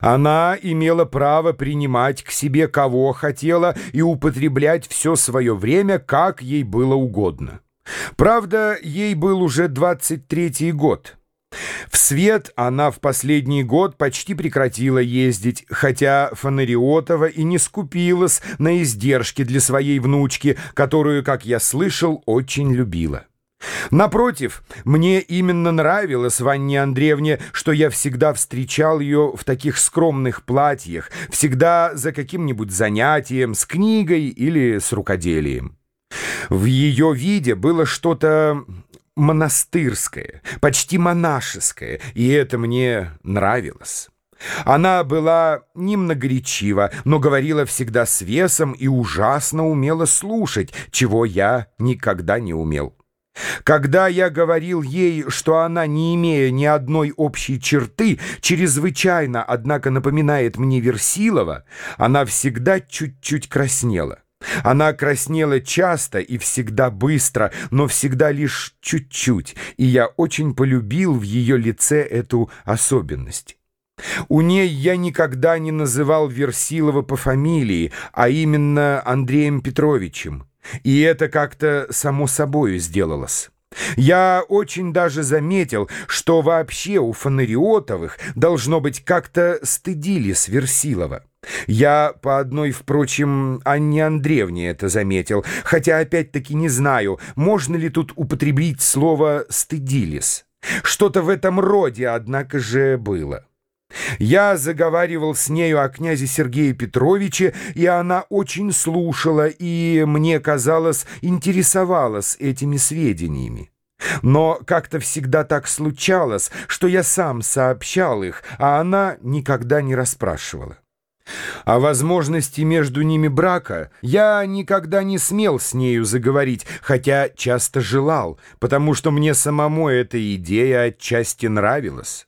Она имела право принимать к себе кого хотела и употреблять все свое время, как ей было угодно. Правда, ей был уже 23-й год. В свет она в последний год почти прекратила ездить, хотя Фонариотова и не скупилась на издержки для своей внучки, которую, как я слышал, очень любила. Напротив, мне именно нравилось Ванне Андреевне, что я всегда встречал ее в таких скромных платьях, всегда за каким-нибудь занятием, с книгой или с рукоделием. В ее виде было что-то монастырское, почти монашеское, и это мне нравилось. Она была немногоречива, но говорила всегда с весом и ужасно умела слушать, чего я никогда не умел. Когда я говорил ей, что она, не имея ни одной общей черты, чрезвычайно, однако, напоминает мне Версилова, она всегда чуть-чуть краснела. Она краснела часто и всегда быстро, но всегда лишь чуть-чуть, и я очень полюбил в ее лице эту особенность. У ней я никогда не называл Версилова по фамилии, а именно Андреем Петровичем. И это как-то само собою сделалось. Я очень даже заметил, что вообще у Фонариотовых должно быть как-то стыдились Версилова. Я по одной, впрочем, Анне Андреевне это заметил, хотя опять-таки не знаю, можно ли тут употребить слово «стыдились». Что-то в этом роде, однако же, было. Я заговаривал с нею о князе Сергее Петровиче, и она очень слушала и, мне казалось, интересовалась этими сведениями. Но как-то всегда так случалось, что я сам сообщал их, а она никогда не расспрашивала. О возможности между ними брака я никогда не смел с нею заговорить, хотя часто желал, потому что мне самому эта идея отчасти нравилась.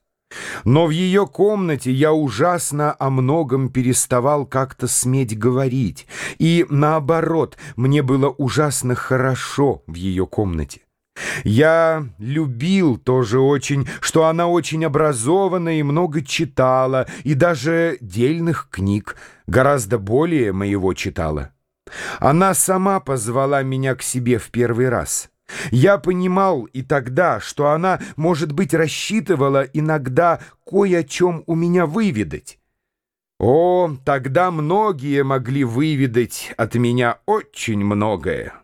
Но в ее комнате я ужасно о многом переставал как-то сметь говорить, и, наоборот, мне было ужасно хорошо в ее комнате. Я любил тоже очень, что она очень образована и много читала, и даже дельных книг, гораздо более моего читала. Она сама позвала меня к себе в первый раз. Я понимал и тогда, что она, может быть, рассчитывала иногда кое о чем у меня выведать. О, тогда многие могли выведать от меня очень многое.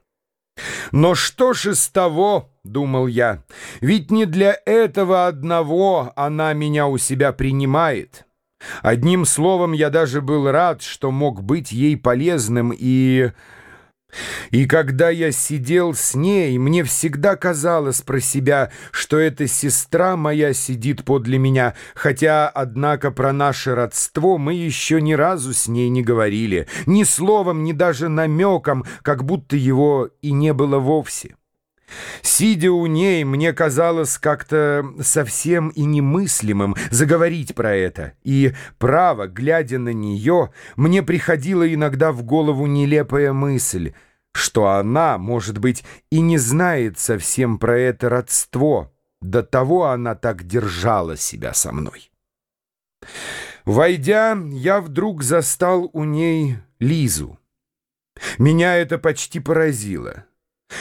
Но что ж из того, — думал я, — ведь не для этого одного она меня у себя принимает. Одним словом, я даже был рад, что мог быть ей полезным и... И когда я сидел с ней, мне всегда казалось про себя, что эта сестра моя сидит подле меня, хотя, однако, про наше родство мы еще ни разу с ней не говорили, ни словом, ни даже намеком, как будто его и не было вовсе. Сидя у ней, мне казалось как-то совсем и немыслимым заговорить про это, и, право, глядя на нее, мне приходила иногда в голову нелепая мысль, что она, может быть, и не знает совсем про это родство, до того она так держала себя со мной. Войдя, я вдруг застал у ней Лизу. Меня это почти поразило.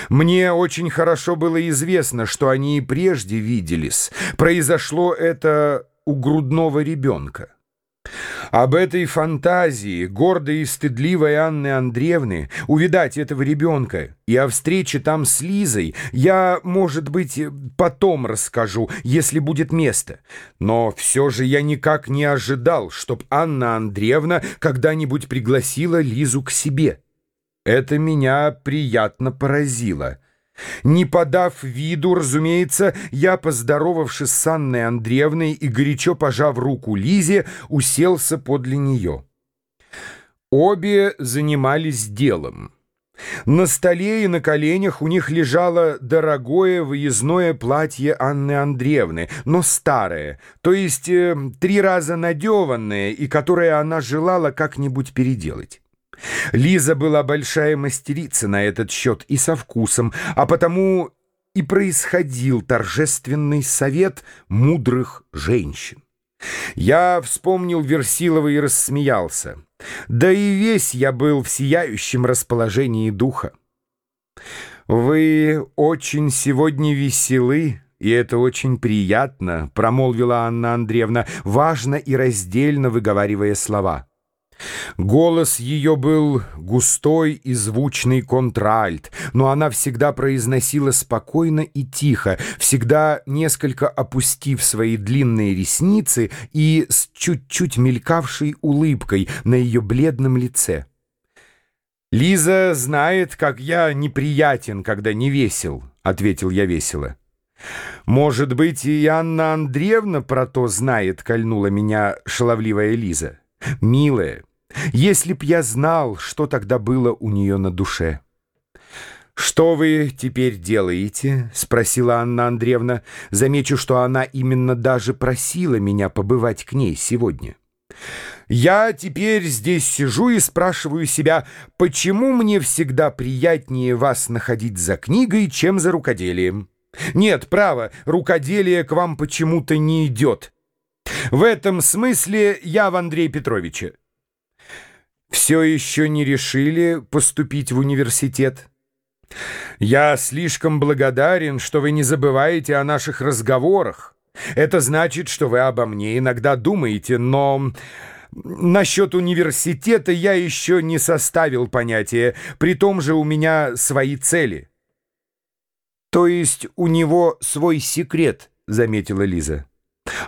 Мне очень хорошо было известно, что они и прежде виделись. Произошло это у грудного ребенка. Об этой фантазии, гордой и стыдливой Анны Андреевны, увидать этого ребенка и о встрече там с Лизой я, может быть, потом расскажу, если будет место. Но все же я никак не ожидал, чтоб Анна Андреевна когда-нибудь пригласила Лизу к себе. Это меня приятно поразило. Не подав виду, разумеется, я, поздоровавшись с Анной Андреевной и горячо пожав руку Лизе, уселся подле нее. Обе занимались делом. На столе и на коленях у них лежало дорогое выездное платье Анны Андреевны, но старое, то есть э, три раза надеванное, и которое она желала как-нибудь переделать. Лиза была большая мастерица на этот счет и со вкусом, а потому и происходил торжественный совет мудрых женщин. Я вспомнил Версилова и рассмеялся. Да и весь я был в сияющем расположении духа. «Вы очень сегодня веселы, и это очень приятно», — промолвила Анна Андреевна, важно и раздельно выговаривая слова. Голос ее был густой и звучный контральт, но она всегда произносила спокойно и тихо, всегда несколько опустив свои длинные ресницы и с чуть-чуть мелькавшей улыбкой на ее бледном лице. «Лиза знает, как я неприятен, когда не весел», — ответил я весело. «Может быть, и Анна Андреевна про то знает», — кольнула меня шаловливая Лиза. «Милая, если б я знал, что тогда было у нее на душе. «Что вы теперь делаете?» — спросила Анна Андреевна. Замечу, что она именно даже просила меня побывать к ней сегодня. «Я теперь здесь сижу и спрашиваю себя, почему мне всегда приятнее вас находить за книгой, чем за рукоделием? Нет, право, рукоделие к вам почему-то не идет. В этом смысле я в Андрея Петровича все еще не решили поступить в университет? Я слишком благодарен, что вы не забываете о наших разговорах. Это значит, что вы обо мне иногда думаете, но... Насчет университета я еще не составил понятия, при том же у меня свои цели. То есть у него свой секрет, заметила Лиза.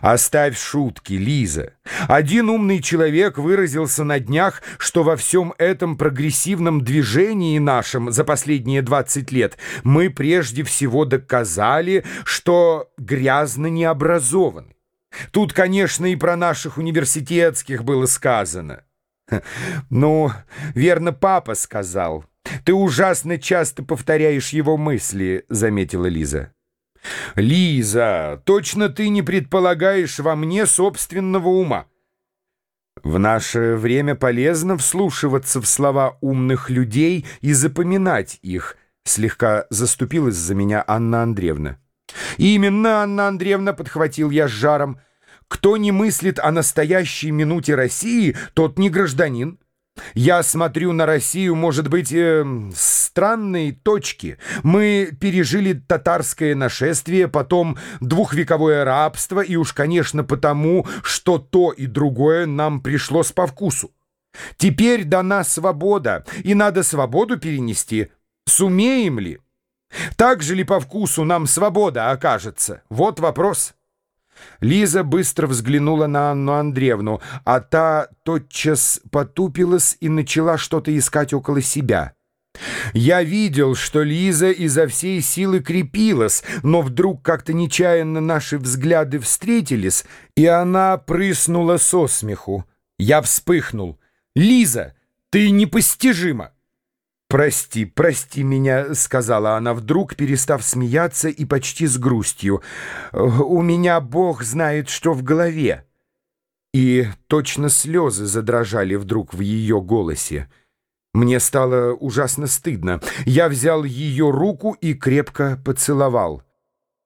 Оставь шутки, Лиза. Один умный человек выразился на днях, что во всем этом прогрессивном движении нашем за последние 20 лет мы прежде всего доказали, что грязно не образованы. Тут, конечно, и про наших университетских было сказано. Ну, верно, папа сказал. Ты ужасно часто повторяешь его мысли, заметила Лиза. «Лиза, точно ты не предполагаешь во мне собственного ума?» В наше время полезно вслушиваться в слова умных людей и запоминать их, слегка заступилась за меня Анна Андреевна. «Именно, Анна Андреевна», — подхватил я с жаром, — «кто не мыслит о настоящей минуте России, тот не гражданин». Я смотрю на Россию, может быть, э, странной точки. Мы пережили татарское нашествие, потом двухвековое рабство, и уж, конечно, потому, что то и другое нам пришлось по вкусу. Теперь дана свобода, и надо свободу перенести. Сумеем ли? Так же ли по вкусу нам свобода окажется? Вот вопрос. Лиза быстро взглянула на Анну Андреевну, а та тотчас потупилась и начала что-то искать около себя. Я видел, что Лиза изо всей силы крепилась, но вдруг как-то нечаянно наши взгляды встретились, и она прыснула со смеху. Я вспыхнул. «Лиза, ты непостижима!» «Прости, прости меня», — сказала она вдруг, перестав смеяться и почти с грустью. «У меня Бог знает, что в голове». И точно слезы задрожали вдруг в ее голосе. Мне стало ужасно стыдно. Я взял ее руку и крепко поцеловал.